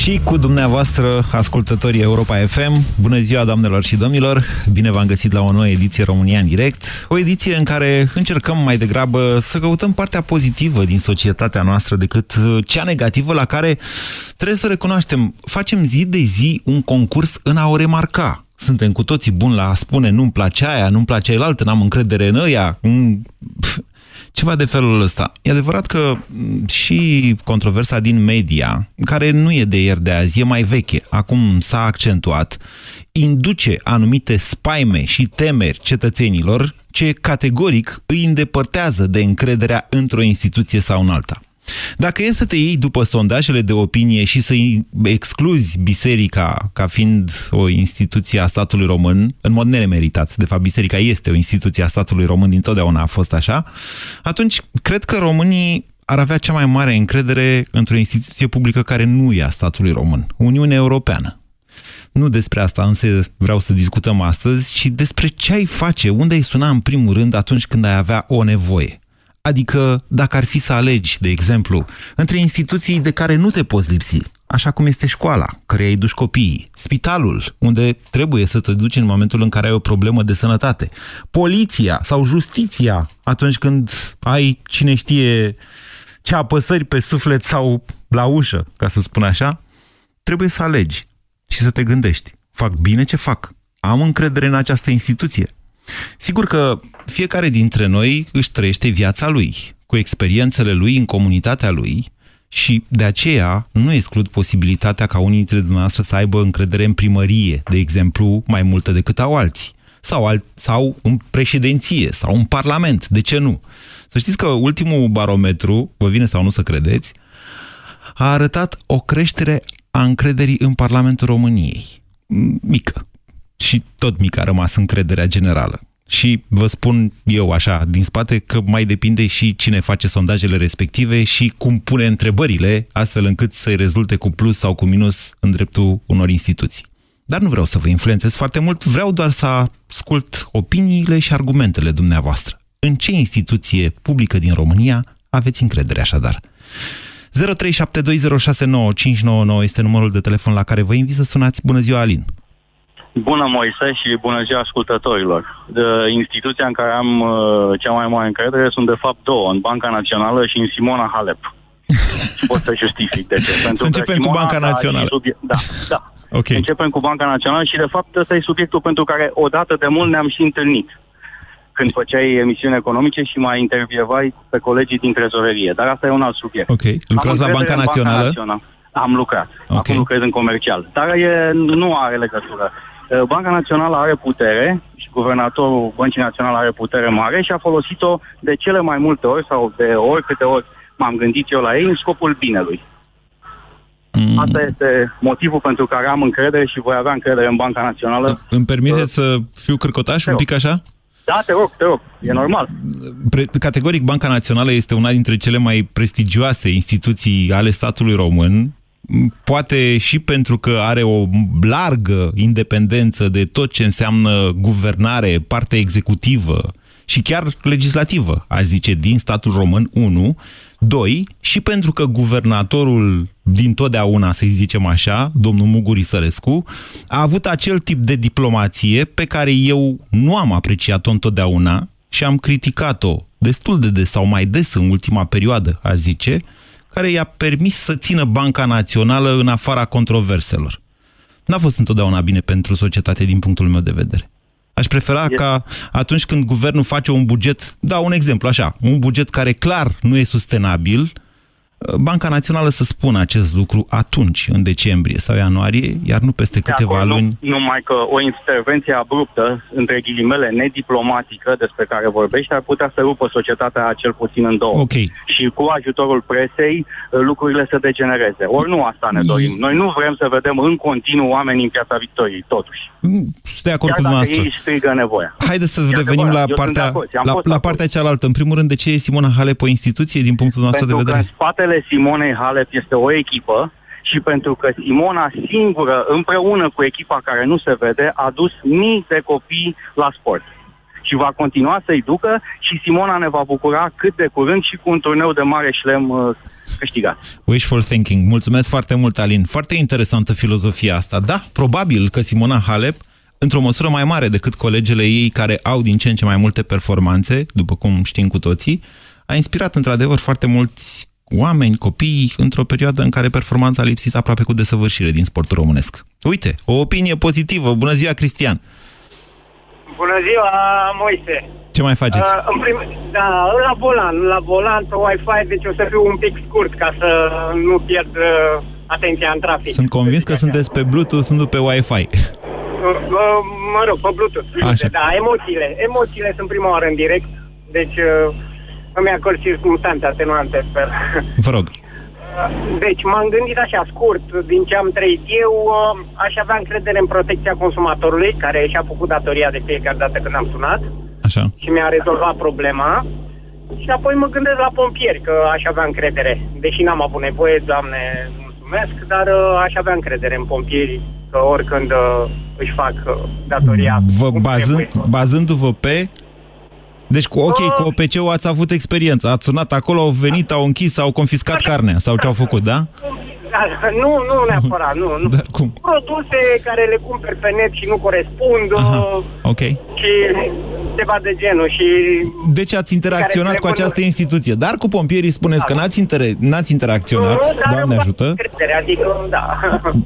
și cu dumneavoastră, ascultătorii Europa FM. Bună ziua, doamnelor și domnilor! Bine v-am găsit la o nouă ediție România în direct. O ediție în care încercăm mai degrabă să căutăm partea pozitivă din societatea noastră decât cea negativă la care trebuie să recunoaștem. Facem zi de zi un concurs în a o remarca. Suntem cu toții buni la a spune nu-mi place aia, nu-mi place elaltă, n-am încredere în ăia. Ceva de felul ăsta. E adevărat că și controversa din media, care nu e de ieri de azi, e mai veche, acum s-a accentuat, induce anumite spaime și temeri cetățenilor ce categoric îi îndepărtează de încrederea într-o instituție sau în alta. Dacă e să te iei după sondajele de opinie și să excluzi biserica ca fiind o instituție a statului român, în mod nemeritat, de fapt biserica este o instituție a statului român, dintotdeauna a fost așa, atunci cred că românii ar avea cea mai mare încredere într-o instituție publică care nu e a statului român, Uniunea Europeană. Nu despre asta însă vreau să discutăm astăzi, ci despre ce ai face, unde ai suna în primul rând atunci când ai avea o nevoie. Adică, dacă ar fi să alegi, de exemplu, între instituții de care nu te poți lipsi, așa cum este școala, care îi duci copiii, spitalul, unde trebuie să te duci în momentul în care ai o problemă de sănătate, poliția sau justiția, atunci când ai cine știe ce apăsări pe suflet sau la ușă, ca să spun așa, trebuie să alegi și să te gândești. Fac bine ce fac? Am încredere în această instituție? Sigur că fiecare dintre noi își trăiește viața lui, cu experiențele lui în comunitatea lui și de aceea nu exclud posibilitatea ca unii dintre dumneavoastră să aibă încredere în primărie, de exemplu, mai multă decât au alții. Sau, alt, sau în președinție, sau în parlament, de ce nu? Să știți că ultimul barometru, vă vine sau nu să credeți, a arătat o creștere a încrederii în Parlamentul României. Mică, și tot mic a rămas încrederea generală. Și vă spun eu așa, din spate, că mai depinde și cine face sondajele respective și cum pune întrebările, astfel încât să-i rezulte cu plus sau cu minus în dreptul unor instituții. Dar nu vreau să vă influențez foarte mult, vreau doar să ascult opiniile și argumentele dumneavoastră. În ce instituție publică din România aveți încredere așadar? 0372069599 este numărul de telefon la care vă invit să sunați. Bună ziua, Alin! Bună, Moise, și bună ziua ascultătorilor. De instituția în care am uh, cea mai mare încredere sunt, de fapt, două, în Banca Națională și în Simona Halep. și pot să justific de ce. Pentru să începem Simona, cu Banca Națională. Da, da. Okay. Începem cu Banca Națională și, de fapt, ăsta e subiectul pentru care odată de mult ne-am și întâlnit când făceai emisiuni economice și mai intervievai pe colegii din trezorerie. Dar asta e un alt subiect. Ok. Lucrați la Banca Națională? Banca Națională. Am lucrat. Okay. Acum lucrez în comercial. Dar e, nu are legătură. Uh, Banca Națională are putere și guvernatorul Băncii Naționale are putere mare și a folosit-o de cele mai multe ori sau de ori câte ori m-am gândit eu la ei în scopul binelui. Mm. Asta este motivul pentru care am încredere și voi avea încredere în Banca Națională. Îmi permite uh, să fiu cârcotaș un pic așa? Da, te rog, te rog, e normal. Pre categoric, Banca Națională este una dintre cele mai prestigioase instituții ale statului român poate și pentru că are o largă independență de tot ce înseamnă guvernare, parte executivă și chiar legislativă, aș zice, din statul român, 1. 2. Și pentru că guvernatorul din totdeauna, să zicem așa, domnul Muguri Sărescu, a avut acel tip de diplomație pe care eu nu am apreciat-o întotdeauna și am criticat-o destul de des sau mai des în ultima perioadă, aș zice, care i-a permis să țină Banca Națională în afara controverselor. N-a fost întotdeauna bine pentru societate din punctul meu de vedere. Aș prefera este. ca atunci când guvernul face un buget, da, un exemplu așa, un buget care clar nu e sustenabil, Banca Națională să spună acest lucru atunci, în decembrie sau ianuarie, iar nu peste câteva acolo, luni. Nu, numai că o intervenție abruptă, între ghilimele, nediplomatică, despre care vorbești, ar putea să rupă societatea cel puțin în două. Okay. Și cu ajutorul presei, lucrurile să degenereze. Ori nu asta ne dorim. Noi nu vrem să vedem în continuu oameni în piața Victoriei, totuși. Sunt de acord Chiar cu dumneavoastră. ei strigă nevoia. Haideți să revenim la partea, la, la partea cealaltă. În primul rând, de ce e Simona Halep o instituție din punctul nostru de vedere? Că în spatele Simonei Halep este o echipă și pentru că Simona singură, împreună cu echipa care nu se vede, a dus mii de copii la sport și va continua să-i ducă și Simona ne va bucura cât de curând și cu un turneu de mare șlem uh, câștigat. Wishful thinking. Mulțumesc foarte mult, Alin. Foarte interesantă filozofia asta. Da, probabil că Simona Halep într-o măsură mai mare decât colegele ei care au din ce în ce mai multe performanțe, după cum știm cu toții, a inspirat într-adevăr foarte mulți oameni, copii, într-o perioadă în care performanța a lipsit aproape cu desăvârșire din sportul românesc. Uite, o opinie pozitivă. Bună ziua, Cristian! Bună ziua, Moise! Ce mai faceți? Uh, în prim... Da, la volan, la volan, pe Wi-Fi, deci o să fiu un pic scurt ca să nu pierd uh, atenția în trafic. Sunt convins că sunteți pe Bluetooth, nu pe Wi-Fi. Uh, uh, mă rog, pe Bluetooth. Așa. Da, emoțiile. Emoțiile sunt prima oară în direct, deci uh, îmi acord circunstanțe atenuante, sper. Vă rog. Deci m-am gândit așa scurt, din ce am trăit eu, uh, aș avea încredere în protecția consumatorului, care și-a făcut datoria de fiecare dată când am sunat așa. și mi-a rezolvat problema. Și apoi mă gândesc la pompieri, că aș avea încredere. Deși n-am avut nevoie, Doamne, mulțumesc, dar uh, aș avea încredere în pompieri, că oricând uh, își fac datoria. Vă bazând, bazându-vă pe deci, cu, ok, cu OPC-ul ați avut experiență. Ați sunat acolo, au venit, au închis, au confiscat carnea sau ce au făcut, da? Nu, nu neapărat, nu. nu. Dar cum? Produse care le cumperi pe net și nu corespund. Aha, ok. Și ceva de genul. Și deci ați interacționat cu această instituție. Dar cu pompierii spuneți da. că n-ați, inter n-ați interacționat, nu, Doamne ajută. Credere, adică, da.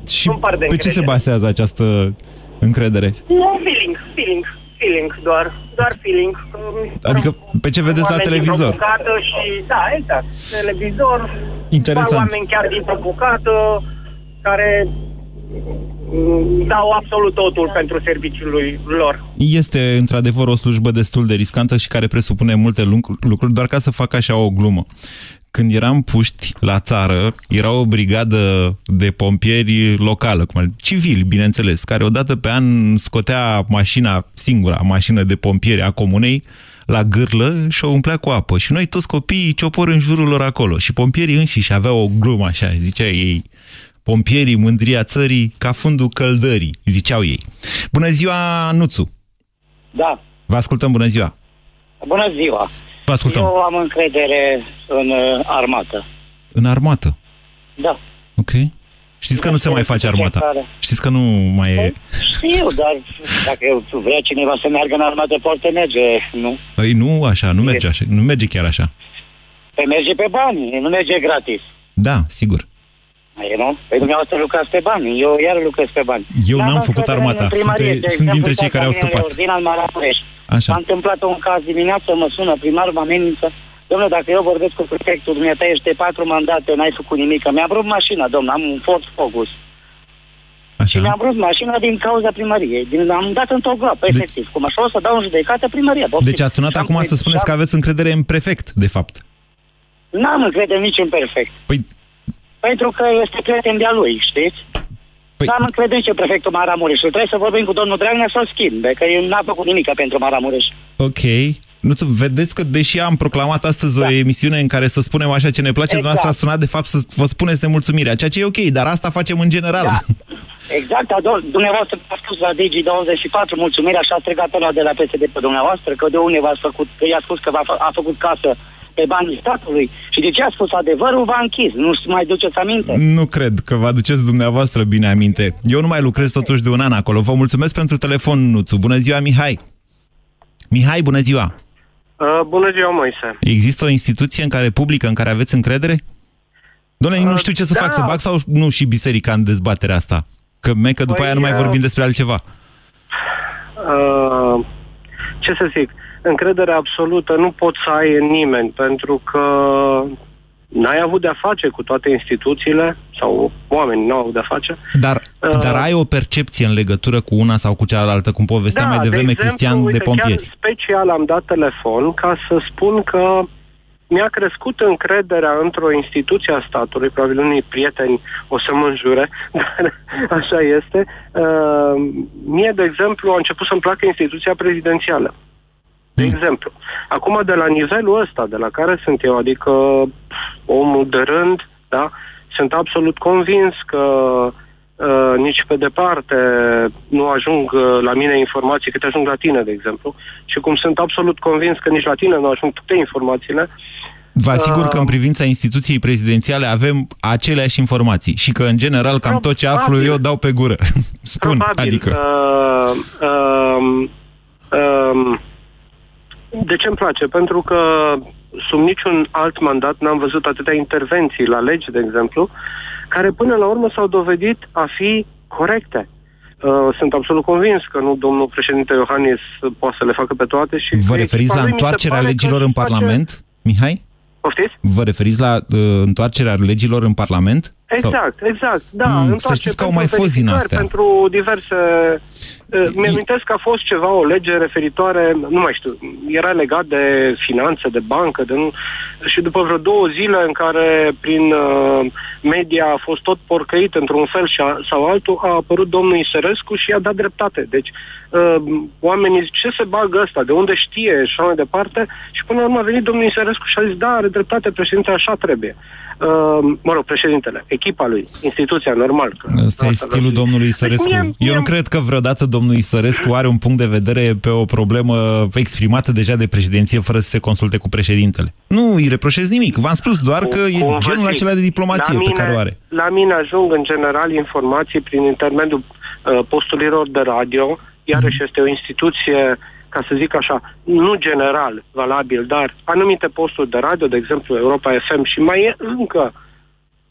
Și pe ce se basează această încredere? Un feeling, feeling feeling doar, doar feeling. Adică pe ce vedeți la televizor? Și, da, exact. Televizor, Interesant. oameni chiar dintr-o bucată care dau absolut totul pentru serviciul lor. Este într-adevăr o slujbă destul de riscantă și care presupune multe lucruri, doar ca să fac așa o glumă când eram puști la țară, era o brigadă de pompieri locală, cum civili, bineînțeles, care odată pe an scotea mașina, singura mașină de pompieri a comunei, la gârlă și o umplea cu apă. Și noi toți copiii ciopor în jurul lor acolo. Și pompierii înșiși aveau o glumă așa, zicea ei, pompierii mândria țării ca fundul căldării, ziceau ei. Bună ziua, Nuțu! Da. Vă ascultăm, bună ziua! Bună ziua! Vă ascultăm. Eu am încredere în uh, armată. În armată? Da. Ok. Știți că nu se mai face armata. Care... Știți că nu mai e... Știu, dar dacă vrea cineva să meargă în armată, poate merge, nu? Păi nu așa, nu merge așa, nu merge chiar așa. Păi merge pe bani, nu merge gratis. Da, sigur. Ai, nu? Păi dumneavoastră lucrați pe bani, eu iar lucrez pe bani. Eu n-am făcut armata, sunt, sunt dintre cei care au scăpat. Din Maramureș. Așa. S-a întâmplat un caz dimineață, mă sună primarul, mă amenință. Domnule, dacă eu vorbesc cu prefectul, dumneata ești de patru mandate, n-ai făcut nimic. Mi-a vrut mașina, domnule, am un Ford Focus. Așa. Și mi-am vrut mașina din cauza primăriei. Din, am dat într-o groapă, deci... efectiv. Cum așa o să dau în judecată primăria. Deci ați sunat acum să spuneți că aveți încredere în prefect, de fapt. N-am încredere nici în perfect. Păi... Pentru că este prieten de-a lui, știți? Păi... N-am încredere nici în prefectul Maramureș. Trebuie să vorbim cu domnul Dragnea să-l schimbe, că el n-a făcut nimic pentru Maramureș. Ok. Nu, vedeți că deși am proclamat astăzi da. o emisiune în care să spunem așa ce ne place, exact. dumneavoastră a sunat de fapt să vă spuneți nemulțumirea, ceea ce e ok, dar asta facem în general. Da. Exact, dumneavoastră a spus la Digi24 mulțumirea și a strigat ăla de la PSD pe dumneavoastră, că de unde v-ați făcut, că i-a spus că a făcut casă pe banii statului și de ce a spus adevărul, v-a închis. Nu mai duceți aminte? Nu cred că vă aduceți dumneavoastră bine aminte. Eu nu mai lucrez totuși de un an acolo. Vă mulțumesc pentru telefon, Nuțu. Bună ziua, Mihai! Mihai, bună ziua! Uh, bună ziua, Moise! Există o instituție în care publică, în care aveți încredere? Doamne, uh, nu știu ce să da. fac, să bag sau nu și biserica în dezbaterea asta? Că mecă după păi, aia nu mai uh, vorbim despre altceva. Uh, ce să zic? Încredere absolută nu poți să ai în nimeni, pentru că n-ai avut de-a face cu toate instituțiile sau oamenii nu au de-a face. Dar, uh, dar ai o percepție în legătură cu una sau cu cealaltă, cum povestea da, mai devreme de exemplu, Cristian uite, de pompieri. Chiar special am dat telefon ca să spun că mi-a crescut încrederea într-o instituție a statului, probabil unii prieteni o să mă înjure, dar așa este. Uh, mie, de exemplu, a început să-mi placă instituția prezidențială. De mm. exemplu, acum de la nivelul ăsta, de la care sunt eu, adică omul de rând, da, sunt absolut convins că uh, nici pe departe nu ajung uh, la mine informații cât ajung la tine, de exemplu, și cum sunt absolut convins că nici la tine nu ajung toate informațiile, Vă asigur că în privința instituției prezidențiale avem aceleași informații și că, în general, cam tot ce aflu eu dau pe gură. Spun, Probabil. adică... Uh, uh, uh, de ce îmi place? Pentru că sub niciun alt mandat n-am văzut atâtea intervenții la legi, de exemplu, care până la urmă s-au dovedit a fi corecte. Uh, sunt absolut convins că nu domnul președinte Iohannis poate să le facă pe toate și... Vă referiți la întoarcerea legilor în Parlament, face... Mihai? Poftiți? Vă referiți la uh, întoarcerea legilor în Parlament? Exact, Sau... exact, da. Mm, să știți că au mai fost din astea. Pentru diverse... Uh, Mi-amintesc că a fost ceva, o lege referitoare, nu mai știu, era legat de finanțe, de bancă, de nu... și după vreo două zile în care prin uh, media a fost tot porcăit într-un fel și a, sau altul, a apărut domnul Isărescu și i-a dat dreptate. Deci uh, oamenii zic, ce se bagă ăsta, de unde știe și așa mai departe și până la urmă a venit domnul Isărescu și a zis, da, are dreptate președinte, așa trebuie. Uh, mă rog, președintele, echipa lui, instituția, normal. Că Asta e stilul domnului Isărescu. Deci, mie, mie... Eu nu cred că vreodată domnul Isărescu are un punct de vedere pe o problemă exprimată deja de președinție fără să se consulte cu președintele. Nu îi reproșez nimic. V-am spus doar că e genul acela de diplomație mine, pe care o are. La mine ajung în general informații prin intermediul uh, posturilor de radio, iarăși mm. este o instituție ca să zic așa, nu general valabil, dar anumite posturi de radio, de exemplu Europa FM și mai e încă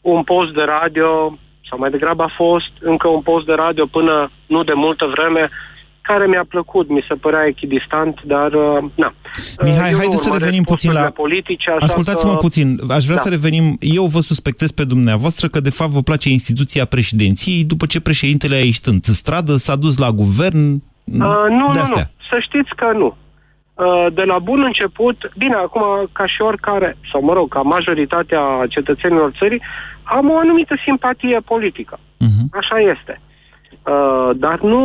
un post de radio, sau mai degrabă a fost încă un post de radio până nu de multă vreme, care mi-a plăcut, mi se părea echidistant, dar uh, na. Mihai, Eu haideți să revenim puțin la... Politice, Ascultați-mă că... puțin, aș vrea da. să revenim. Eu vă suspectez pe dumneavoastră că de fapt vă place instituția președinției după ce președintele a ieșit în stradă, s-a dus la guvern, uh, nu, nu, nu. Să știți că nu. Uh, de la bun început, bine, acum ca și oricare, sau mă rog, ca majoritatea cetățenilor țării, am o anumită simpatie politică. Uh-huh. Așa este. Uh, dar nu...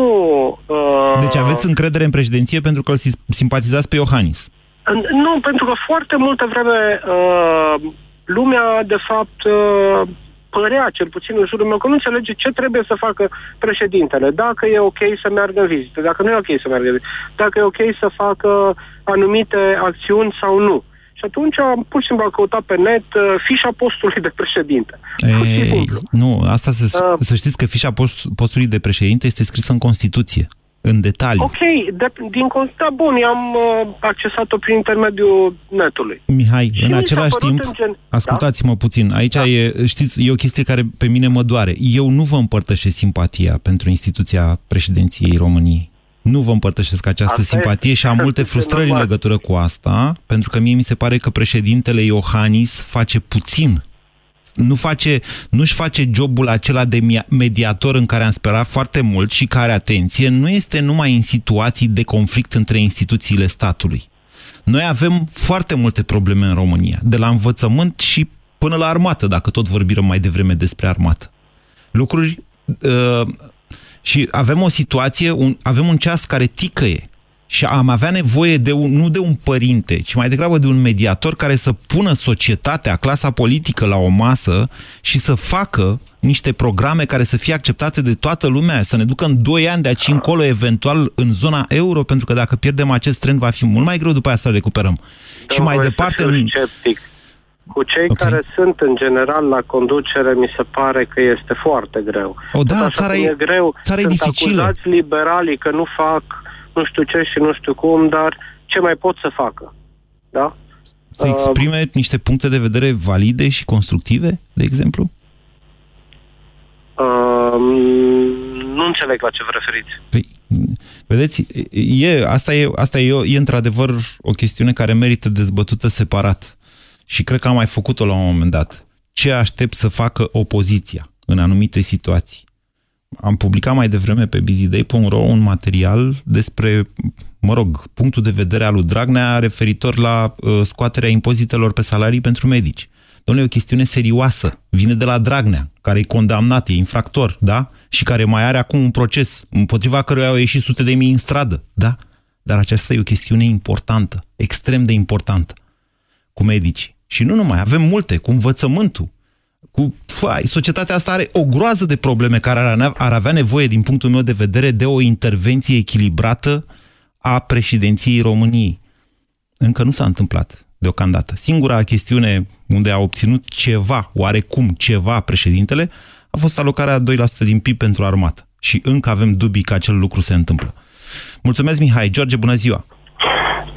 Uh, deci aveți încredere în președinție pentru că îl simpatizați pe Iohannis? Uh, nu, pentru că foarte multă vreme uh, lumea, de fapt, uh, părea, cel puțin în jurul meu, că nu înțelege ce trebuie să facă președintele. Dacă e ok să meargă în vizită, dacă nu e ok să meargă în vizită, dacă e ok să facă anumite acțiuni sau nu. Și atunci am pur și simplu am căutat pe net uh, fișa postului de președinte. Ei, nu, asta să, uh, să știți că fișa post, postului de președinte este scrisă în Constituție în detaliu. Ok, de, din da, bun, i-am uh, accesat-o prin intermediul netului. Mihai, și în același timp, în gen... ascultați-mă da? puțin, aici da. e, știți, e o chestie care pe mine mă doare. Eu nu vă împărtășesc simpatia pentru instituția președinției României. Nu vă împărtășesc această asta simpatie și am multe frustrări în legătură cu asta, pentru că mie mi se pare că președintele Iohannis face puțin nu face, nu-și face jobul acela de mediator în care am sperat foarte mult și care, atenție, nu este numai în situații de conflict între instituțiile statului. Noi avem foarte multe probleme în România, de la învățământ și până la armată, dacă tot vorbim mai devreme despre armată. Lucruri... Uh, și avem o situație, un, avem un ceas care ticăie și am avea nevoie de un, nu de un părinte, ci mai degrabă de un mediator care să pună societatea, clasa politică la o masă și să facă niște programe care să fie acceptate de toată lumea, să ne ducă în 2 ani de aici încolo, eventual în zona euro, pentru că dacă pierdem acest trend va fi mult mai greu după aia să recuperăm. Da, și mai departe... În... Sceptic. Cu cei okay. care sunt în general la conducere, mi se pare că este foarte greu. O, da, țara e, e greu. Țara sunt e dificilă. acuzați liberalii că nu fac nu știu ce și nu știu cum, dar ce mai pot să facă? Da? Să exprime uh, niște puncte de vedere valide și constructive, de exemplu? Uh, nu înțeleg la ce vă referiți. Păi, vedeți, e, asta, e, asta e, e într-adevăr o chestiune care merită dezbătută separat. Și cred că am mai făcut-o la un moment dat. Ce aștept să facă opoziția în anumite situații? Am publicat mai devreme pe busyday.ro un material despre, mă rog, punctul de vedere al lui Dragnea referitor la uh, scoaterea impozitelor pe salarii pentru medici. Domnule, e o chestiune serioasă. Vine de la Dragnea, care e condamnat, e infractor, da? Și care mai are acum un proces, împotriva căruia au ieșit sute de mii în stradă, da? Dar aceasta e o chestiune importantă, extrem de importantă, cu medici. Și nu numai, avem multe, cu învățământul, Cu, fai, societatea asta are o groază de probleme care ar, ar avea nevoie, din punctul meu de vedere, de o intervenție echilibrată a președinției României. Încă nu s-a întâmplat deocamdată. Singura chestiune unde a obținut ceva, oarecum ceva președintele, a fost alocarea 2% din PIB pentru armată. Și încă avem dubii că acel lucru se întâmplă. Mulțumesc, Mihai. George, bună ziua!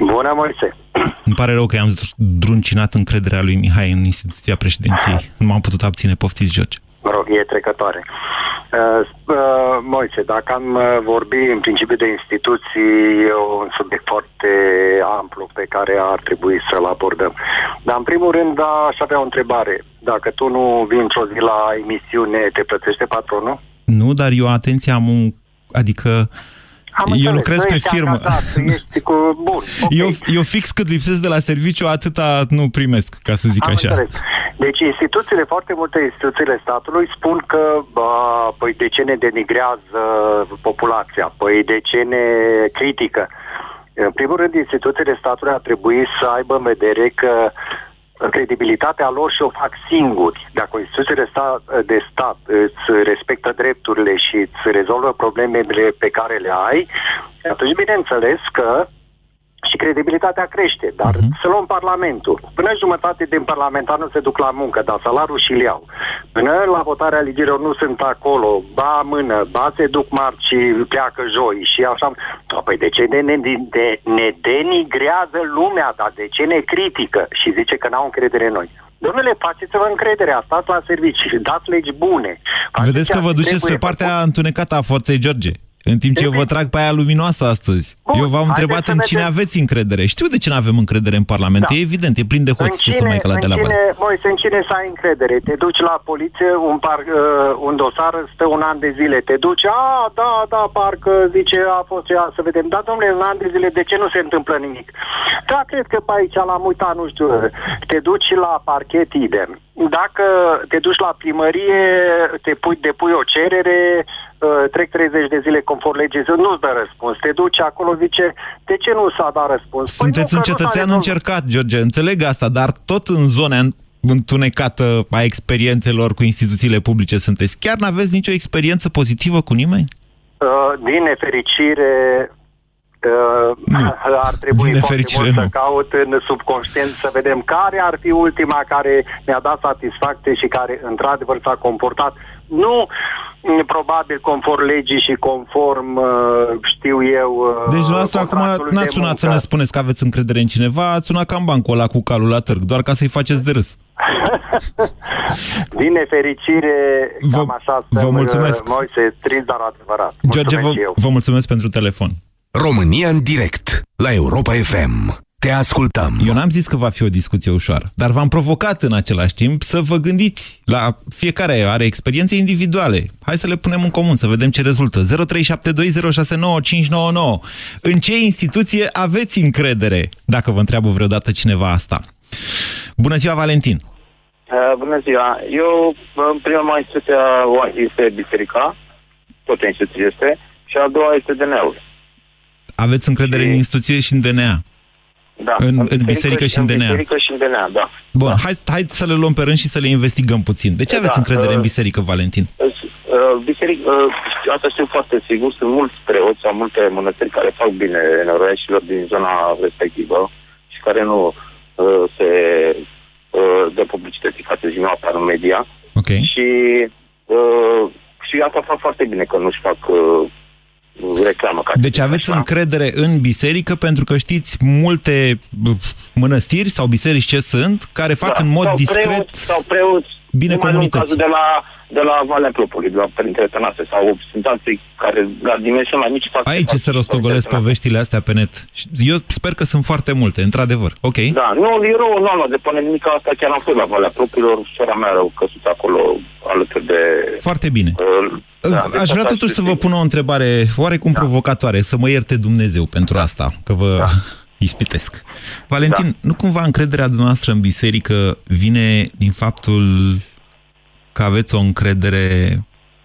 Bună, Moise! Îmi pare rău că am druncinat încrederea lui Mihai în instituția președinției. Nu m-am putut abține. Poftiți, George. Mă rog, e trecătoare. Uh, uh, Moise, dacă am uh, vorbi în principiu de instituții, e un subiect foarte amplu pe care ar trebui să-l abordăm. Dar în primul rând aș avea o întrebare. Dacă tu nu vii într-o zi la emisiune, te plătește patronul? Nu, dar eu, atenție, am un... Adică am eu înțeles, lucrez pe firmă. Angajat, ești cu... Bun, okay. eu, eu fix cât lipsesc de la serviciu, atâta nu primesc, ca să zic am așa. Înțeles. Deci instituțiile, foarte multe instituțiile statului spun că, bă, păi de ce ne denigrează populația, păi de ce ne critică. În primul rând, instituțiile statului ar trebui să aibă în vedere că credibilitatea lor și o fac singuri. Dacă instituțiile de stat îți respectă drepturile și îți rezolvă problemele pe care le ai, atunci bineînțeles că și credibilitatea crește. Dar uh-huh. să luăm Parlamentul. Până jumătate din parlamentar nu se duc la muncă, dar salariul și-l iau. Până la votarea ligerilor nu sunt acolo, ba mână, ba se duc marți și pleacă joi și așa. Păi de ce ne, ne, de, ne denigrează lumea, dar de ce ne critică și zice că n-au încredere în noi? Domnule, faceți-vă încrederea, stați la servicii, dați legi bune. Vedeți că vă duceți pe partea făcut. întunecată a forței George. În timp ce eu vă trag pe aia luminoasă astăzi. Bun, eu v-am întrebat în cine vedem. aveți încredere. Știu de ce nu avem încredere în Parlament. Da. E evident, e plin de hoți ce să mai călate la cine, Moi, în cine să ai încredere? Te duci la poliție, un, par, uh, un dosar stă un an de zile. Te duci, a, da, da, parcă zice, a fost ea, să vedem. Da, domnule, un an de zile, de ce nu se întâmplă nimic? Da, cred că pe aici l-am uitat, nu știu. Te duci la parchet idem. Dacă te duci la primărie, te pui, depui o cerere, Uh, trec 30 de zile conform legii, nu-ți dă răspuns. Te duci acolo, zice, de ce nu s-a dat răspuns? Păi Sunteți păi un cetățean încercat, George, înțeleg asta, dar tot în zona întunecată a experiențelor cu instituțiile publice sunteți. Chiar n-aveți nicio experiență pozitivă cu nimeni? Uh, din nefericire, uh, ar trebui Din foarte mult nu. să caut în subconștient să vedem care ar fi ultima care mi-a dat satisfacție și care într-adevăr s-a comportat. Nu probabil conform legii și conform, uh, știu eu... Uh, deci dumneavoastră acum n-ați sunat să ne spuneți că aveți încredere în cineva, ați sunat cam bancul ăla cu calul la târg, doar ca să-i faceți de râs. Din nefericire, vă, cam așa vă mulțumesc. Uh, Moise, trist, dar adevărat. George, vă, vă mulțumesc pentru telefon. România în direct, la Europa FM. Te ascultăm. Eu n-am zis că va fi o discuție ușoară, dar v-am provocat în același timp să vă gândiți la fiecare are experiențe individuale. Hai să le punem în comun, să vedem ce rezultă. 0372069599. În ce instituție aveți încredere, dacă vă întreabă vreodată cineva asta? Bună ziua, Valentin! Uh, bună ziua! Eu, în prima instituție este biserica, tot instituție este, și a doua este DNA-ul. Aveți încredere și... în instituție și în DNA? Da, în, în, în biserică și în DNA. În biserică și în DNA, da. Bun, da. Hai, hai să le luăm pe rând și să le investigăm puțin. De ce aveți da, încredere uh, în biserică, Valentin? Uh, biserică, uh, asta știu foarte sigur, sunt mulți preoți sau multe mănăstiri care fac bine noroiașilor din zona respectivă și care nu uh, se uh, dă publicității ca să zic apar în media. Okay. Și, uh, și asta fac foarte bine că nu-și fac uh, reclamă. Ca deci aveți așa. încredere în biserică pentru că știți multe mănăstiri sau biserici ce sunt, care fac da, în mod sau discret preoți, sau preoți, bine comunității. de la de la Valea Plopului, de la Părintele Tănase, sau sunt alții care la dimensiunea mici fac... Aici se rostogolesc poveștile astea pe net. Eu sper că sunt foarte multe, într-adevăr. Ok. Da, nu, eu nu am luat de până nimic asta, chiar am fost la Valea Plopilor, sora mea au căsut acolo alături de... Foarte bine. Uh, da, Aș vrea totuși să vă pun o întrebare oarecum da. provocatoare, să mă ierte Dumnezeu pentru asta, că vă... Da ispitesc. Valentin, da. nu cumva încrederea dumneavoastră în biserică vine din faptul că aveți o încredere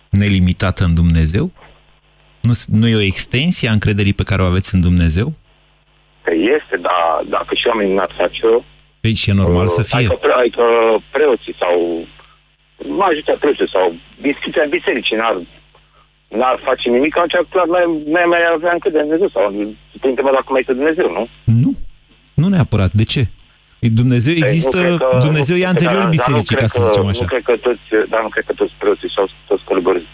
nelimitată în Dumnezeu? Nu, nu e o extensie a încrederii pe care o aveți în Dumnezeu? Este, dar dacă și oamenii n-ar face-o... Păi și e normal uh, să fie. Adică, adică preoții sau majoritatea prețului sau discuția bisericii n-ar, n-ar face nimic, atunci clar mai, mai, mai avea încă de Dumnezeu sau te întreba dacă mai este Dumnezeu, nu? Nu. Nu neapărat. De ce? Dumnezeu păi, există, Ei, că, Dumnezeu e anterior dar, bisericii, dar ca să zicem așa. Nu cred că toți, dar nu cred că toți preoții sau toți călugării.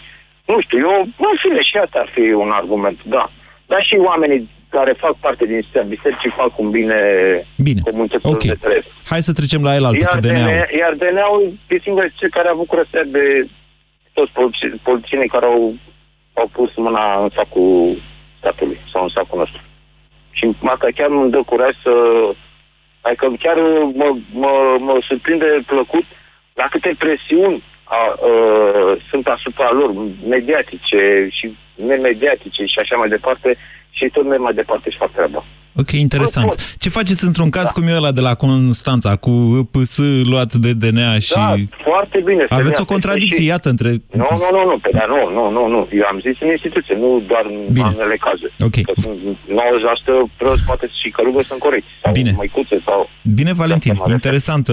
Nu știu, eu, în fine, și asta ar fi un argument, da. Dar și oamenii care fac parte din sistem bisericii fac un bine, bine. comunităților okay. de trăiesc. Hai să trecem la el altă, iar cu DNA-ul. Iar DNA-ul e singurul cel care a avut curăția de toți politicienii care au, au pus mâna în sacul statului sau în sacul nostru. Și asta chiar nu dă curaj să... Adică chiar mă, mă, mă surprinde plăcut la câte presiuni a, a, sunt asupra lor, mediatice și nemediatice și așa mai departe, și tot merg mai departe și fac treaba. Ok, interesant. Ce faceți într-un caz da. cum e ăla de la Constanța, cu PS luat de DNA și... Da, foarte bine. Aveți o contradicție, și... iată, între... Nu, nu, nu, nu, pe da, nu, nu, nu, nu. Eu am zis în instituție, nu doar în bine. anele cazuri. Ok. Că sunt 90% prost, poate și călugă sunt corecți. Sau bine. măicuțe, sau... Bine, Valentin. Interesant,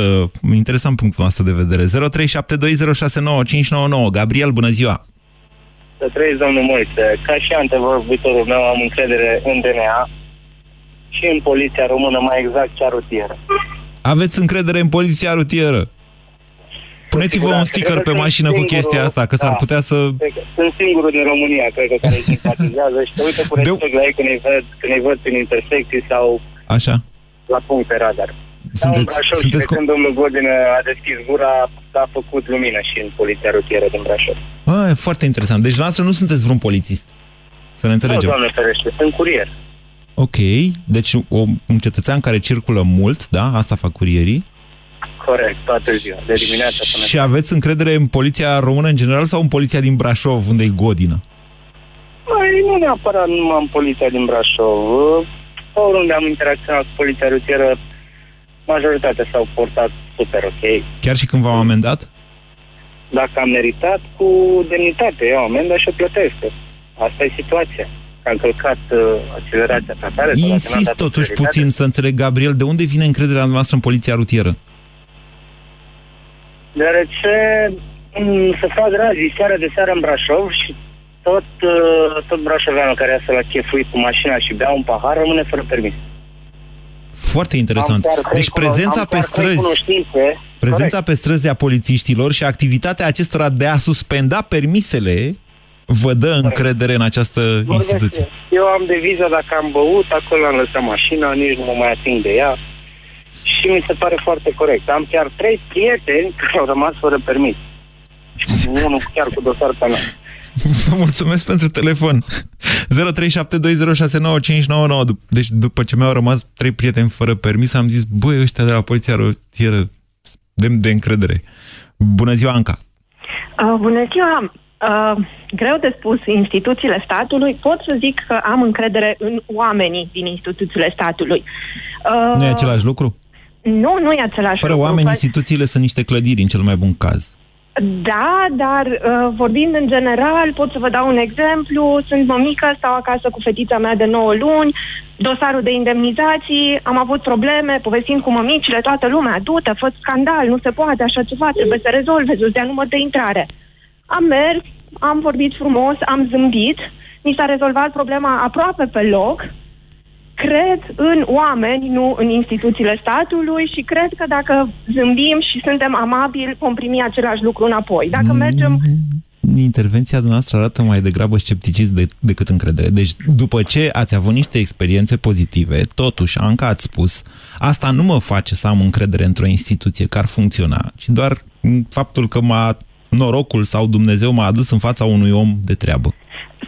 interesant punctul nostru de vedere. 0372069599. Gabriel, bună ziua! Să trăiți, domnul Moise. Ca și antevorbitorul meu, am încredere în DNA și în poliția română, mai exact cea rutieră. Aveți încredere în poliția rutieră? Puneți-vă un sticker pe mașină singurul, cu chestia asta, că da, s-ar putea să... Sunt singurul din România, cred că, care îi simpatizează și te uită cu respect la ei când îi, văd, când îi văd prin intersecții sau Așa. la puncte radar. Sunteți, Brașov sunteți și când domnul Godin a deschis gura, a făcut lumină și în poliția rutieră din Brașov. Ah, e foarte interesant. Deci noastră nu sunteți vreun polițist. Să ne înțelegem. Nu, doamne ferește, sunt curier. Ok, deci o, un cetățean care circulă mult, da? Asta fac curierii. Corect, toată ziua, de dimineața până Și aveți încredere în poliția română în general sau în poliția din Brașov, unde e Godină? Mai nu neapărat numai în poliția din Brașov. Oriunde am interacționat cu poliția rutieră, majoritatea s-au portat super ok. Chiar și când v-au amendat? Dacă am meritat, cu demnitate. Eu amenda și o plătesc. Asta e situația. Am încălcat uh, accelerația tratare. Insist totuși puțin să înțeleg, Gabriel, de unde vine încrederea noastră în poliția rutieră? Deoarece mm, se fac razi seara de seară în Brașov și tot, uh, tot brașoveanul care iasă la chefuit cu mașina și bea un pahar rămâne fără permis. Foarte interesant. Deci prezența pe străzi, prezența pe străzi a polițiștilor și activitatea acestora de a suspenda permisele vă dă încredere în această instituție. Eu am deviză dacă am băut, acolo am lăsat mașina, nici nu mă mai ating de ea și mi se pare foarte corect. Am chiar trei prieteni care au rămas fără permis. Și unul chiar cu dosar penal. Vă mulțumesc pentru telefon. 0372069599. Deci după ce mi-au rămas trei prieteni fără permis, am zis, băi, ăștia de la poliția rutieră, demn de încredere. Bună ziua, Anca! Uh, bună ziua! Uh, greu de spus instituțiile statului, pot să zic că am încredere în oamenii din instituțiile statului. Uh, nu e același lucru? Nu, nu e același Fără lucru. oameni, instituțiile sunt niște clădiri, în cel mai bun caz. Da, dar uh, vorbind în general, pot să vă dau un exemplu. Sunt mămică, stau acasă cu fetița mea de 9 luni, dosarul de indemnizații, am avut probleme, povestind cu mămicile, toată lumea, du-te, fă scandal, nu se poate așa ceva, trebuie să rezolve, să dea număr de intrare. Am mers, am vorbit frumos, am zâmbit, mi s-a rezolvat problema aproape pe loc, cred în oameni, nu în instituțiile statului și cred că dacă zâmbim și suntem amabili, vom primi același lucru înapoi. Dacă mm, mergem... Intervenția noastră arată mai degrabă scepticism de, decât încredere. Deci, după ce ați avut niște experiențe pozitive, totuși, Anca ați spus, asta nu mă face să am încredere într-o instituție că ar funcționa, ci doar faptul că m-a norocul sau Dumnezeu m-a adus în fața unui om de treabă.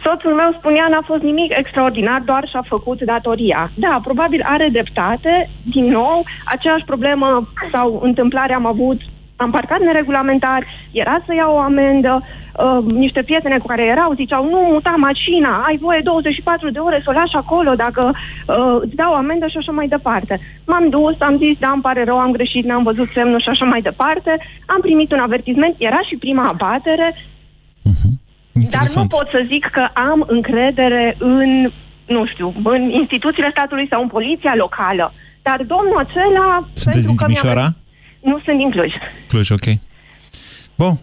Soțul meu spunea n-a fost nimic extraordinar, doar și-a făcut datoria. Da, probabil are dreptate. Din nou, aceeași problemă sau întâmplare am avut am parcat neregulamentar, era să iau o amendă, uh, niște prietene cu care erau ziceau, nu, muta mașina, ai voie 24 de ore să o lași acolo dacă uh, îți dau amendă și așa mai departe. M-am dus, am zis, da, îmi pare rău, am greșit, n-am văzut semnul și așa mai departe, am primit un avertisment, era și prima abatere, uh-huh. Dar nu pot să zic că am încredere în, nu știu, în instituțiile statului sau în poliția locală. Dar domnul acela... Sunteți din Timișoara? Nu sunt din Cluj. Cluj, ok. Bun,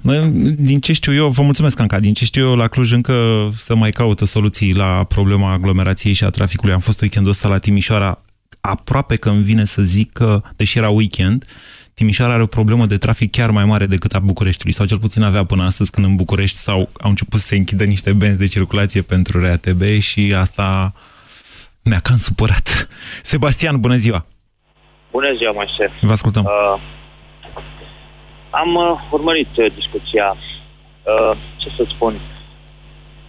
din ce știu eu, vă mulțumesc, Anca, din ce știu eu, la Cluj încă să mai caută soluții la problema aglomerației și a traficului. Am fost weekendul ăsta la Timișoara, aproape că îmi vine să zic că, deși era weekend, Timișoara are o problemă de trafic chiar mai mare decât a Bucureștiului, sau cel puțin avea până astăzi când în București sau au început să se închidă niște benzi de circulație pentru RATB și asta ne-a cam supărat. Sebastian, bună ziua! Bună ziua, Moise! Vă ascultăm! Uh, am uh, urmărit uh, discuția. Uh, ce să spun?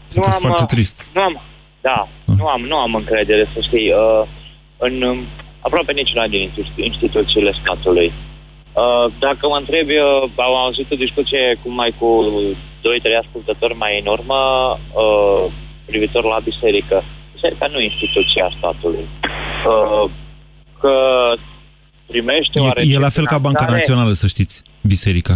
Sunteți nu am, foarte uh, trist. Nu am, da, uh. nu am, nu am încredere, să știi, uh, în um, aproape niciuna din instituțiile statului. Uh, dacă mă întreb, eu am auzit o discuție cu mai cu 2-3 ascultători mai în urmă uh, privitor la biserică. Biserica nu e instituția statului. Uh, că primește e, e la fel ca Banca Națională, să știți, biserica.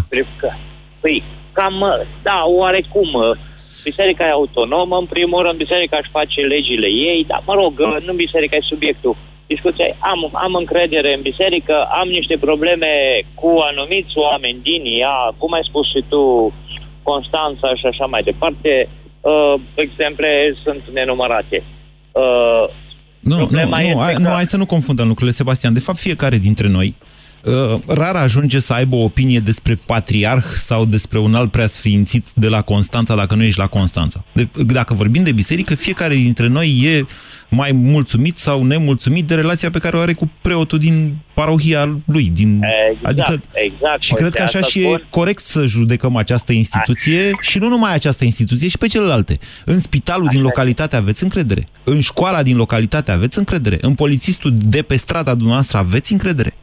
Păi, cam, da, oarecum. Biserica e autonomă, în primul rând, biserica își face legile ei, dar, mă rog, nu biserica e subiectul discuția. Am, am încredere în biserică, am niște probleme cu anumiți oameni din ea, cum ai spus și tu, Constanța și așa mai departe. Uh, exemple sunt nenumărate. Uh, nu, nu, nu, hai, că... nu, hai să nu confundăm lucrurile, Sebastian. De fapt, fiecare dintre noi uh, rar ajunge să aibă o opinie despre patriarh sau despre un alt preasfințit de la Constanța dacă nu ești la Constanța. De, dacă vorbim de biserică, fiecare dintre noi e mai mulțumit sau nemulțumit de relația pe care o are cu preotul din parohia lui. Din, exact, adică, exact. Și cred că așa și spun. e corect să judecăm această instituție așa. și nu numai această instituție, și pe celelalte. În spitalul așa din localitate aveți încredere. În școala din localitate aveți încredere. În polițistul de pe strada dumneavoastră aveți încredere.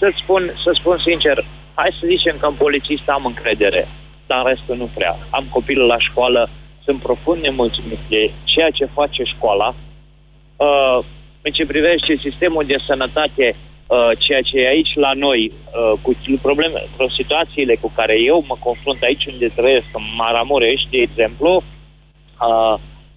Să spun, să spun sincer, hai să zicem că în polițist am încredere, dar restul nu prea. Am copilul la școală, sunt profund nemulțumit de ceea ce face școala, Uh, în ce privește sistemul de sănătate, uh, ceea ce e aici la noi, uh, cu probleme, cu situațiile cu care eu mă confrunt aici unde trăiesc, în Maramureș, de exemplu, uh,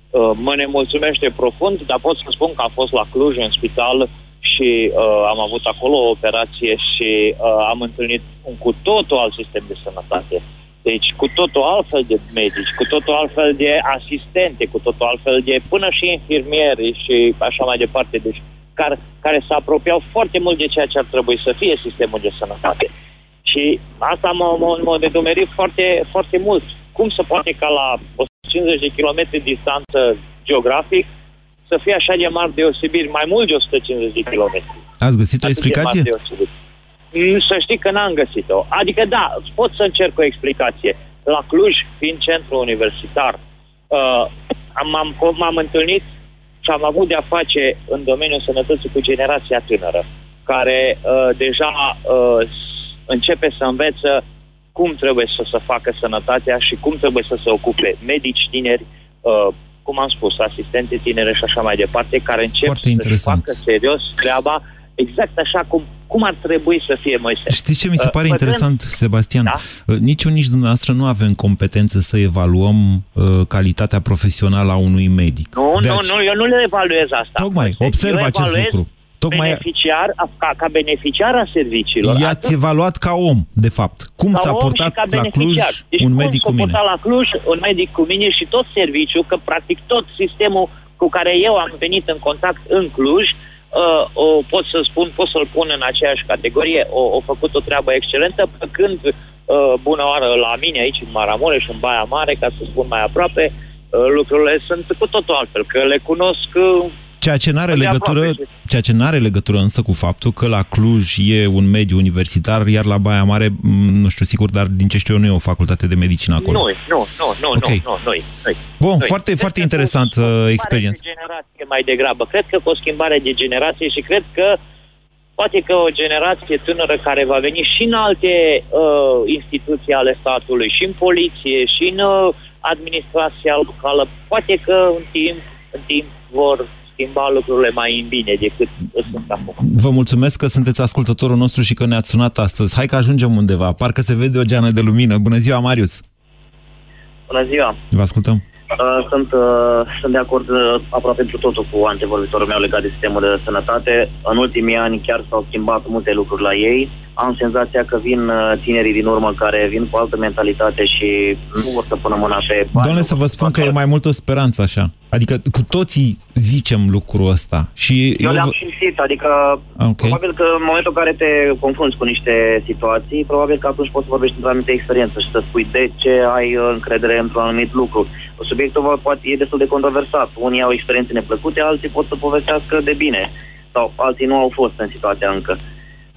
uh, mă nemulțumește profund, dar pot să spun că am fost la Cluj în spital și uh, am avut acolo o operație și uh, am întâlnit un cu totul alt sistem de sănătate. Deci cu totul altfel de medici, cu totul altfel de asistente, cu totul altfel de până și infirmieri și așa mai departe. Deci care, care se apropiau foarte mult de ceea ce ar trebui să fie sistemul de sănătate. Și asta mă, mă, mă nedumerit foarte, foarte mult. Cum se poate ca la 150 de kilometri distanță geografic să fie așa de mari deosebiri, mai mult de 150 de kilometri? Ați găsit o explicație? Mm, să știi că n-am găsit-o. Adică da, pot să încerc o explicație. La Cluj, fiind centru universitar, uh, am, am, m-am întâlnit și am avut de-a face în domeniul sănătății cu generația tânără, care uh, deja uh, începe să învețe cum trebuie să se facă sănătatea și cum trebuie să se ocupe medici tineri, uh, cum am spus, asistente tinere și așa mai departe, care încep să facă serios treaba exact așa cum, cum ar trebui să fie Moise. Știți ce mi se uh, pare uh, interesant, Sebastian? Da? Uh, nici eu, nici dumneavoastră nu avem competență să evaluăm uh, calitatea profesională a unui medic. Nu, de nu, nu, eu nu le evaluez asta. Tocmai, Moise. observ eu acest lucru. Tocmai... Beneficiar, ca, ca beneficiar a serviciilor. I-ați atât... evaluat ca om, de fapt. Cum s-a portat la Cluj deci un medic cu mine? la Cluj un medic cu mine și tot serviciul, că practic tot sistemul cu care eu am venit în contact în Cluj, uh, uh, o, pot să spun, pot să-l pun în aceeași categorie, o, o făcut o treabă excelentă, pe când uh, bună oară la mine aici în Maramureș, în Baia Mare, ca să spun mai aproape, uh, lucrurile sunt cu totul altfel, că le cunosc uh, Ceea ce n-are legătură, ceea ce n-are legătură însă cu faptul că la Cluj e un mediu universitar, iar la Baia Mare, nu știu sigur, dar din ce știu eu, nu e o facultate de medicină acolo. Nu, nu, nu, nu, okay. nu, nu, nu, nu. Bun, noi. foarte, cred foarte interesant uh, experiență. De generație mai degrabă. Cred că cu o schimbare de generație și cred că poate că o generație tânără care va veni și în alte uh, instituții ale statului, și în poliție, și în uh, administrația locală, poate că în timp, în timp vor schimba lucrurile mai în bine decât sunt acum. Vă mulțumesc că sunteți ascultătorul nostru și că ne-ați sunat astăzi. Hai că ajungem undeva. Parcă se vede o geană de lumină. Bună ziua, Marius! Bună ziua! Vă ascultăm! Uh, sunt, uh, sunt de acord uh, aproape pentru totul cu antevorbitorul meu legat de sistemul de sănătate. În ultimii ani chiar s-au schimbat multe lucruri la ei. Am senzația că vin uh, tinerii din urmă care vin cu altă mentalitate și nu vor să pună mâna pe bani. Doamne, să vă spun că e mai multă speranță așa. Adică cu toții zicem lucrul ăsta. Și eu, eu le-am simțit, adică ah, okay. probabil că în momentul în care te confrunți cu niște situații, probabil că atunci poți să vorbești într-o anumită experiență și să spui de ce ai uh, încredere într-un anumit lucru. Subiectul poate e destul de controversat. Unii au experiențe neplăcute, alții pot să povestească de bine. Sau alții nu au fost în situația încă.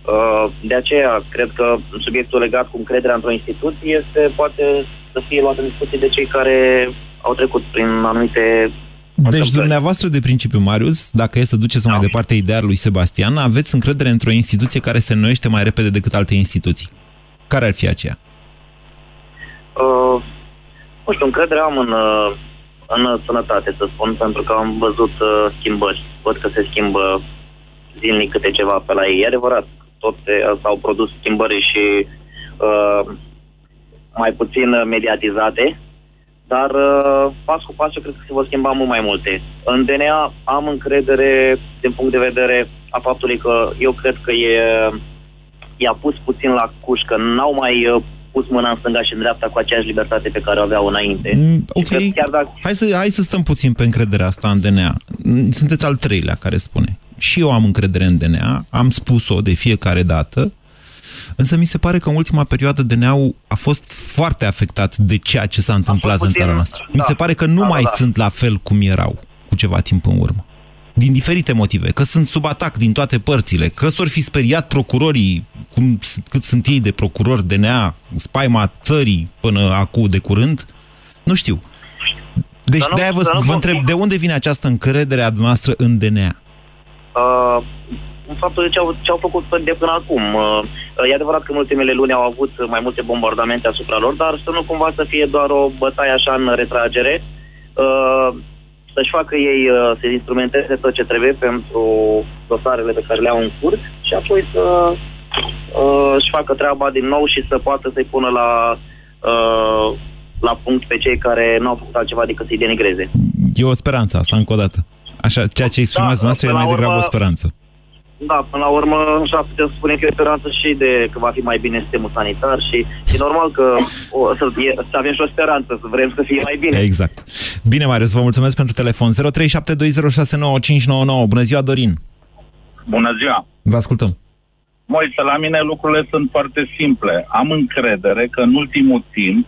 Uh, de aceea, cred că subiectul legat cu încrederea într-o instituție este, poate să fie luat în discuție de cei care au trecut prin anumite deci, dumneavoastră, de principiu, Marius, dacă e să duceți da. mai departe ideea lui Sebastian, aveți încredere într-o instituție care se înnoiește mai repede decât alte instituții. Care ar fi aceea? Uh, nu știu, încredere am în, uh, în sănătate, să spun, pentru că am văzut uh, schimbări. Văd că se schimbă zilnic câte ceva pe la ei. E adevărat, tot s-au produs schimbări și uh, mai puțin mediatizate, dar uh, pas cu pas eu cred că se vor schimba mult mai multe. În DNA am încredere din punct de vedere a faptului că eu cred că e, i-a pus puțin la cuș, că n-au mai uh, pus mâna în stânga și în dreapta cu aceeași libertate pe care o aveau înainte. Mm, ok, chiar dacă... hai, să, hai să stăm puțin pe încrederea asta în DNA. Sunteți al treilea care spune și eu am încredere în DNA, am spus-o de fiecare dată, însă mi se pare că în ultima perioadă DNA-ul a fost foarte afectat de ceea ce s-a întâmplat în țara noastră. Da. Mi se pare că nu da, mai da, da. sunt la fel cum erau cu ceva timp în urmă. Din diferite motive, că sunt sub atac din toate părțile, că s-or fi speriat procurorii, cum, cât sunt ei de procurori DNA, spaima țării până acum de curând, nu știu. Deci de-aia vă, vă întreb, de unde vine această încredere a dumneavoastră în DNA? Uh, în faptul de ce au, ce au făcut de până acum. Uh, e adevărat că în ultimele luni au avut mai multe bombardamente asupra lor, dar să nu cumva să fie doar o bătaie așa în retragere, uh, să-și facă ei, uh, să instrumenteze tot ce trebuie pentru dosarele pe care le au în curs și apoi să uh, își facă treaba din nou și să poată să-i pună la uh, la punct pe cei care nu au făcut altceva decât să-i denigreze. E o speranță asta, încă o dată. Așa, ceea ce exprimați da, noastră e mai degrabă o speranță. Da, până la urmă, așa putem spune că e o speranță și de că va fi mai bine sistemul sanitar și e normal că o, să, e, să avem și o speranță, să vrem să fie mai bine. Exact. Bine, Marius, vă mulțumesc pentru telefon. 0372069599. Bună ziua, Dorin! Bună ziua! Vă ascultăm. Moise, la mine lucrurile sunt foarte simple. Am încredere că în ultimul timp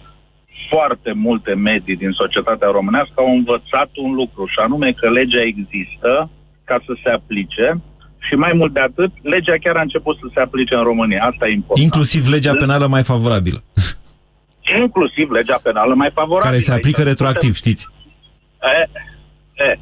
foarte multe medii din societatea românească au învățat un lucru, și anume că legea există ca să se aplice și mai mult de atât, legea chiar a început să se aplice în România. Asta e important. Inclusiv legea penală mai favorabilă. Inclusiv legea penală mai favorabilă. Care se aplică Aici retroactiv, știți? E, e,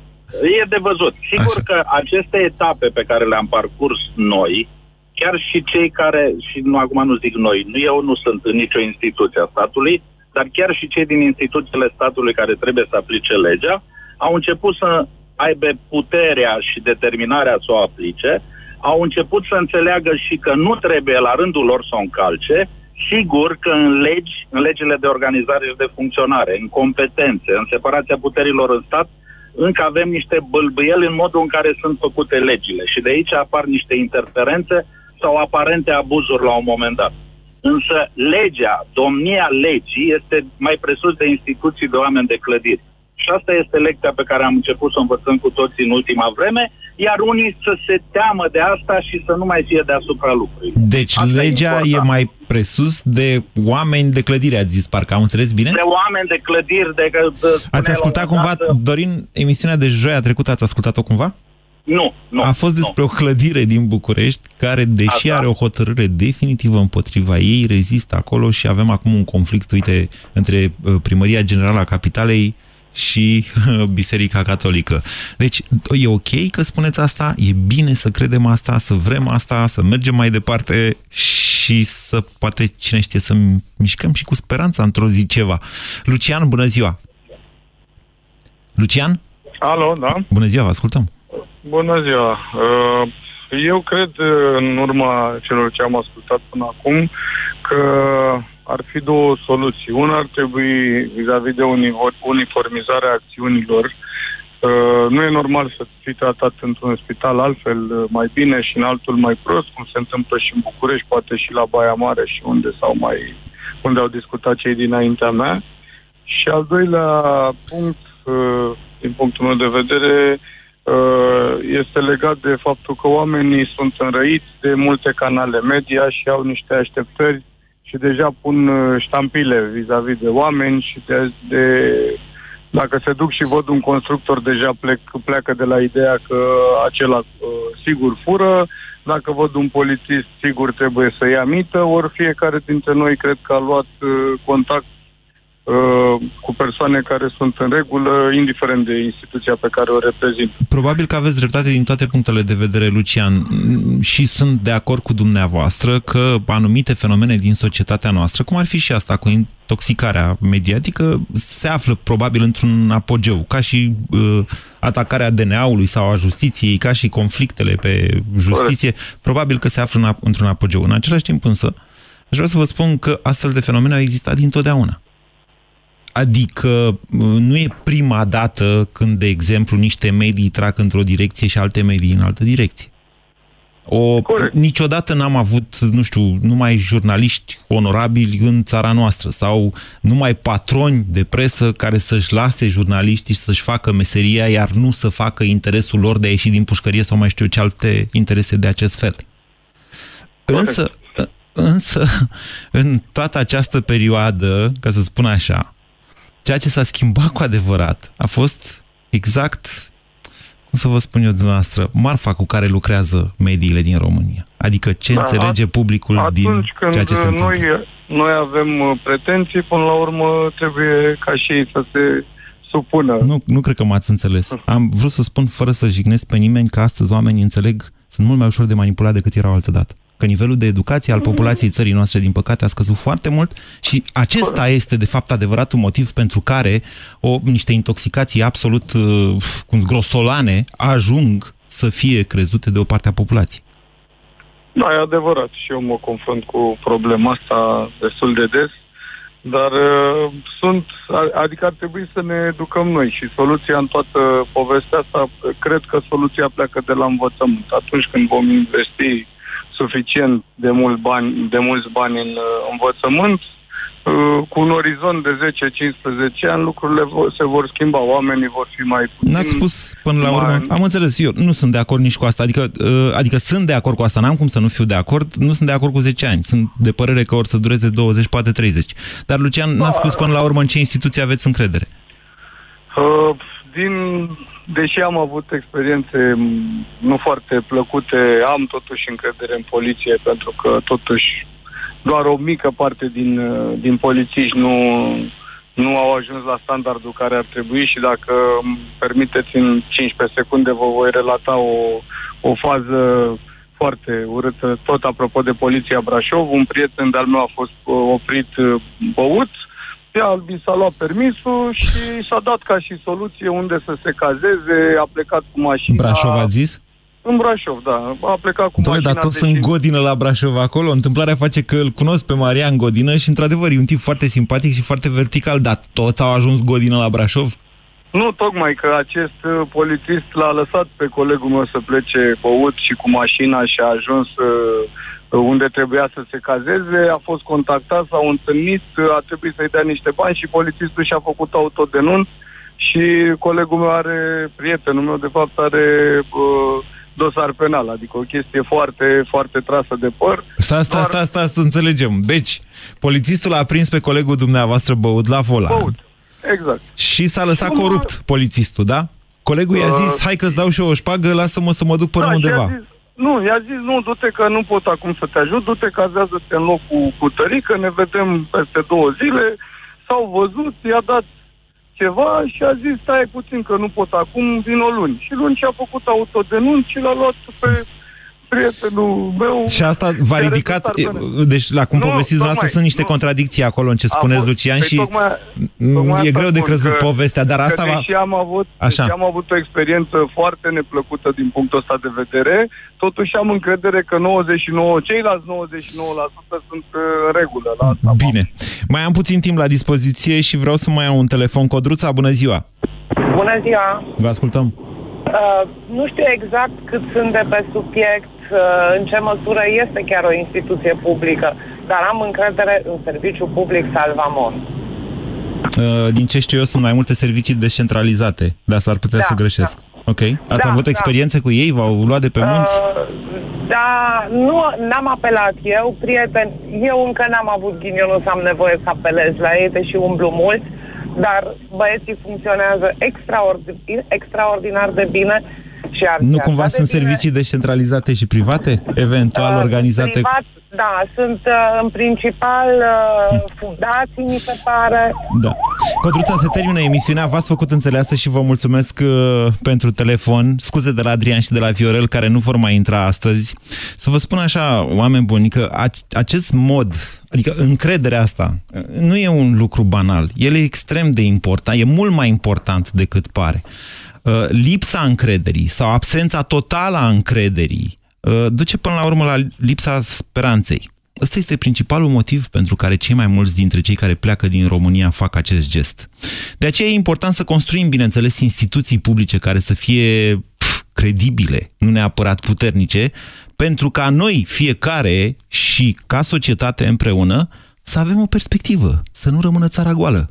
e de văzut. Sigur Așa. că aceste etape pe care le-am parcurs noi, chiar și cei care, și nu acum nu zic noi, nu eu nu sunt în nicio instituție a statului, dar chiar și cei din instituțiile statului care trebuie să aplice legea, au început să aibă puterea și determinarea să o aplice, au început să înțeleagă și că nu trebuie la rândul lor să o încalce, sigur că în legi, în legile de organizare și de funcționare, în competențe, în separația puterilor în stat, încă avem niște bălbâieli în modul în care sunt făcute legile și de aici apar niște interferențe sau aparente abuzuri la un moment dat. Însă legea, domnia legii, este mai presus de instituții de oameni de clădiri. Și asta este lecția pe care am început să o învățăm cu toții în ultima vreme, iar unii să se teamă de asta și să nu mai fie deasupra lucrurilor. Deci asta legea e, e mai presus de oameni de clădire, ați zis, parcă am înțeles bine? De oameni de clădiri, de... de ați ascultat cumva, dată... Dorin, emisiunea de joia trecută, ați ascultat-o cumva? Nu, nu. A fost despre nu. o clădire din București care, deși Asta. are o hotărâre definitivă împotriva ei, rezistă acolo și avem acum un conflict, uite, între uh, Primăria Generală a Capitalei și uh, Biserica Catolică. Deci e ok că spuneți asta, e bine să credem asta, să vrem asta, să mergem mai departe și să poate, cine știe, să mișcăm și cu speranța într-o zi ceva. Lucian, bună ziua! Lucian? Alo, da? Bună ziua, vă ascultăm! Bună ziua! Uh, eu cred, uh, în urma celor ce am ascultat până acum, că ar fi două soluții. Una ar trebui vis-a-vis de uniformizarea acțiunilor Uh, nu e normal să fii tratat într-un spital altfel uh, mai bine și în altul mai prost, cum se întâmplă și în București, poate și la Baia Mare și unde s-au mai unde au discutat cei dinaintea mea. Și al doilea punct, uh, din punctul meu de vedere, este legat de faptul că oamenii sunt înrăiți de multe canale media și au niște așteptări și deja pun ștampile vis-a-vis de oameni și de, de dacă se duc și văd un constructor, deja plec, pleacă de la ideea că acela uh, sigur fură, dacă văd un polițist, sigur trebuie să ia mită, ori fiecare dintre noi cred că a luat uh, contact Uh, cu persoane care sunt în regulă, indiferent de instituția pe care o reprezint. Probabil că aveți dreptate din toate punctele de vedere, Lucian, și sunt de acord cu dumneavoastră că anumite fenomene din societatea noastră, cum ar fi și asta cu intoxicarea mediatică, se află probabil într-un apogeu, ca și uh, atacarea DNA-ului sau a justiției, ca și conflictele pe justiție, Corect. probabil că se află într-un apogeu. În același timp însă, aș vrea să vă spun că astfel de fenomene au existat dintotdeauna. Adică uh, nu e prima dată când, de exemplu, niște medii trag într-o direcție și alte medii în altă direcție. O, niciodată n-am avut, nu știu, numai jurnaliști onorabili în țara noastră sau numai patroni de presă care să-și lase jurnaliștii să-și facă meseria, iar nu să facă interesul lor de a ieși din pușcărie sau mai știu ce alte interese de acest fel. Însă, însă, în toată această perioadă, ca să spun așa, Ceea ce s-a schimbat cu adevărat a fost exact, cum să vă spun eu dumneavoastră, marfa cu care lucrează mediile din România. Adică ce da, înțelege publicul din ceea ce se întâmplă. Noi, noi avem uh, pretenții, până la urmă trebuie ca și ei să se supună. Nu, nu cred că m-ați înțeles. Am vrut să spun, fără să jignesc pe nimeni, că astăzi oamenii înțeleg, sunt mult mai ușor de manipulat decât erau altă dată că nivelul de educație al populației țării noastre, din păcate, a scăzut foarte mult și acesta este, de fapt, adevăratul motiv pentru care o, niște intoxicații absolut uh, grosolane ajung să fie crezute de o parte a populației. Da, e adevărat. Și eu mă confrunt cu problema asta destul de des, dar uh, sunt, adică ar trebui să ne educăm noi și soluția în toată povestea asta, cred că soluția pleacă de la învățământ. Atunci când vom investi suficient de, mult bani, de mulți bani în uh, învățământ, uh, cu un orizont de 10-15 ani lucrurile se vor schimba, oamenii vor fi mai puțin... N-ați spus până la urmă, am înțeles, eu nu sunt de acord nici cu asta, adică, uh, adică sunt de acord cu asta, n-am cum să nu fiu de acord, nu sunt de acord cu 10 ani, sunt de părere că or să dureze 20, poate 30. Dar, Lucian, n-ați spus până la urmă în ce instituție aveți încredere? Uh, din deși am avut experiențe nu foarte plăcute, am totuși încredere în poliție, pentru că totuși doar o mică parte din, din polițiști nu, nu au ajuns la standardul care ar trebui și dacă îmi permiteți în 15 secunde vă voi relata o, o fază foarte urâtă, tot apropo de poliția Brașov. Un prieten de-al meu a fost oprit băut, pe Albi s-a luat permisul și s-a dat ca și soluție unde să se cazeze, a plecat cu mașina... Brașov a zis? În Brașov, da. A plecat cu Doamne, mașina... dar toți sunt Godină la Brașov acolo. Întâmplarea face că îl cunosc pe Marian Godină și, într-adevăr, e un tip foarte simpatic și foarte vertical, dar toți au ajuns Godină la Brașov? Nu, tocmai că acest uh, polițist l-a lăsat pe colegul meu să plece băut și cu mașina și a ajuns uh, unde trebuia să se cazeze, a fost contactat, s-au întâlnit, a trebuit să-i dea niște bani și polițistul și-a făcut autodenunț și colegul meu are, prietenul meu de fapt are uh, dosar penal, adică o chestie foarte, foarte trasă de păr. Stai, stai, doar... stai, stai, să înțelegem. Deci, polițistul a prins pe colegul dumneavoastră băut la volan. Băut, exact. Și s-a lăsat și corupt urmă... polițistul, da? Colegul uh... i-a zis, hai că-ți dau și eu o șpagă, lasă-mă să mă duc până da, undeva. Zis, nu, i-a zis, nu, du-te că nu pot acum să te ajut, du-te, cazează-te în loc cu, cu tărică, ne vedem peste două zile. S-au văzut, i-a dat ceva și a zis, stai puțin că nu pot acum, vin o luni. Și luni și-a făcut autodenunț și l-a luat pe prietenul meu... Și asta v-a ridicat... Deci, la cum nu, povestiți noastră, sunt niște nu. contradicții acolo în ce spuneți, fost, Lucian, păi și tocmai, tocmai e greu de crezut că, povestea, dar asta va... Și am avut, Așa. am avut o experiență foarte neplăcută din punctul ăsta de vedere, totuși am încredere că 99, ceilalți 99% sunt uh, în regulă. La asta Bine. Mai am puțin timp la dispoziție și vreau să mai am un telefon. Codruța, bună ziua! Bună ziua! Vă ascultăm! Uh, nu știu exact cât sunt de pe subiect, uh, în ce măsură este chiar o instituție publică, dar am încredere în serviciul public Salvamor. Uh, din ce știu eu, sunt mai multe servicii descentralizate, dar s-ar putea da, să greșesc. Da. Ok. Ați da, avut da. experiențe cu ei? V-au luat de pe munți? Uh, da, nu n-am apelat eu, prieten. Eu încă n-am avut ghinionul să am nevoie să apelez la ei, deși umblu mult, dar băieții funcționează extraordinar, extraordinar de bine și ar Nu cumva sunt bine. servicii descentralizate și private? Eventual uh, organizate? Privat, da, sunt uh, în principal uh, fundații, mi se pare. Da. Codruța, se termină emisiunea, v-ați făcut înțeleasă și vă mulțumesc uh, pentru telefon. Scuze de la Adrian și de la Viorel, care nu vor mai intra astăzi. Să vă spun așa, oameni buni, că acest mod, adică încrederea asta, uh, nu e un lucru banal. El e extrem de important, e mult mai important decât pare. Uh, lipsa încrederii sau absența totală a încrederii Uh, duce până la urmă la lipsa speranței. Ăsta este principalul motiv pentru care cei mai mulți dintre cei care pleacă din România fac acest gest. De aceea e important să construim, bineînțeles, instituții publice care să fie pf, credibile, nu neapărat puternice, pentru ca noi, fiecare și ca societate împreună, să avem o perspectivă, să nu rămână țara goală.